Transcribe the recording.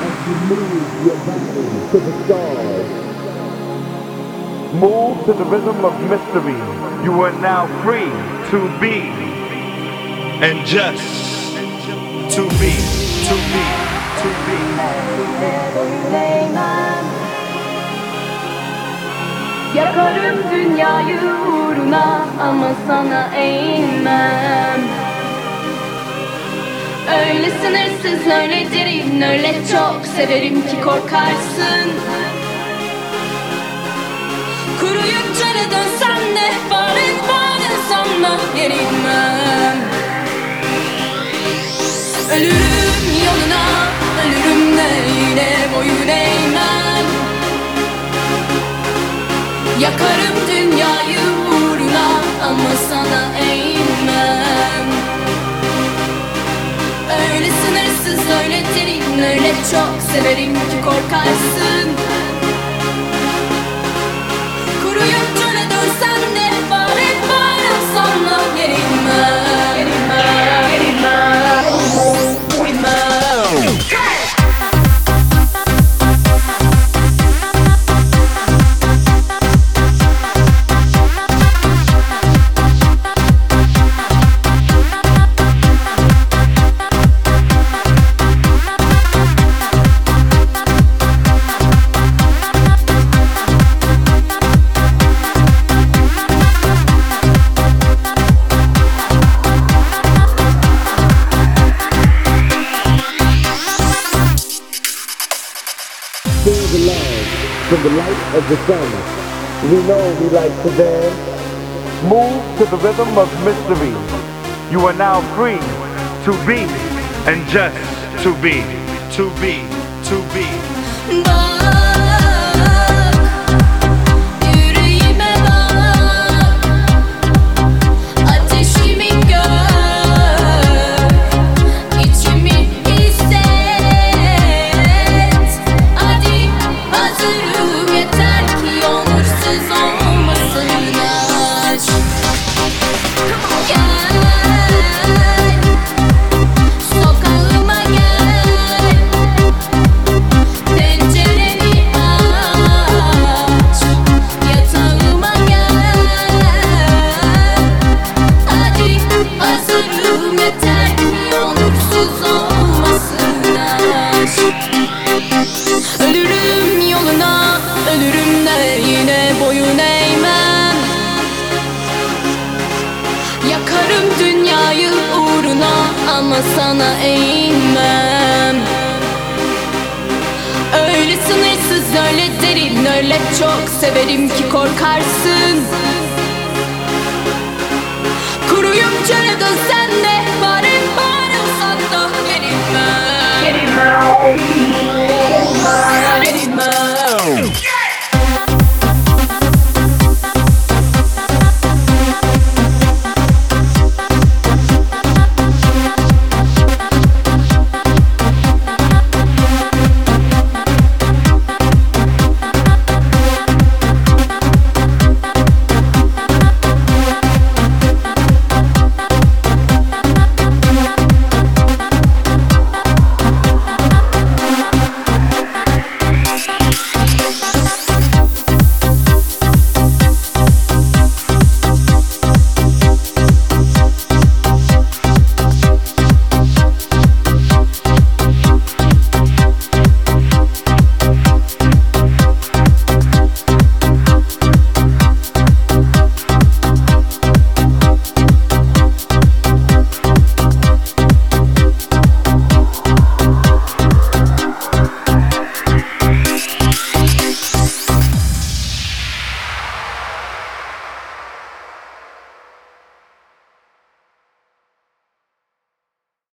your body to the stars. Move to the rhythm of mystery. You are now free to be and just to be, to be, to be. Yakarım dünyayı uğruna ama sana eğilmem Öyle sınırsız öyle derin öyle çok severim ki korkarsın. Kuruyup çöle dönsem de bağırıp bağırırsam da yenilmem Ölürüm yoluna, ölürüm de yine boyun eğmem. Yakarım çok severim ki korkarsın from the light of the sun. We know we like to dance. Move to the rhythm of mystery. You are now free to be and just to be, to be, to be. Ölürüm yoluna, ölürüm de yine boyun eğmem. Yakarım dünyayı uğruna ama sana eğilmem. Öyle sınırsız, öyle derin, öyle çok severim ki korkarsın. Kuruyup çöle dönsen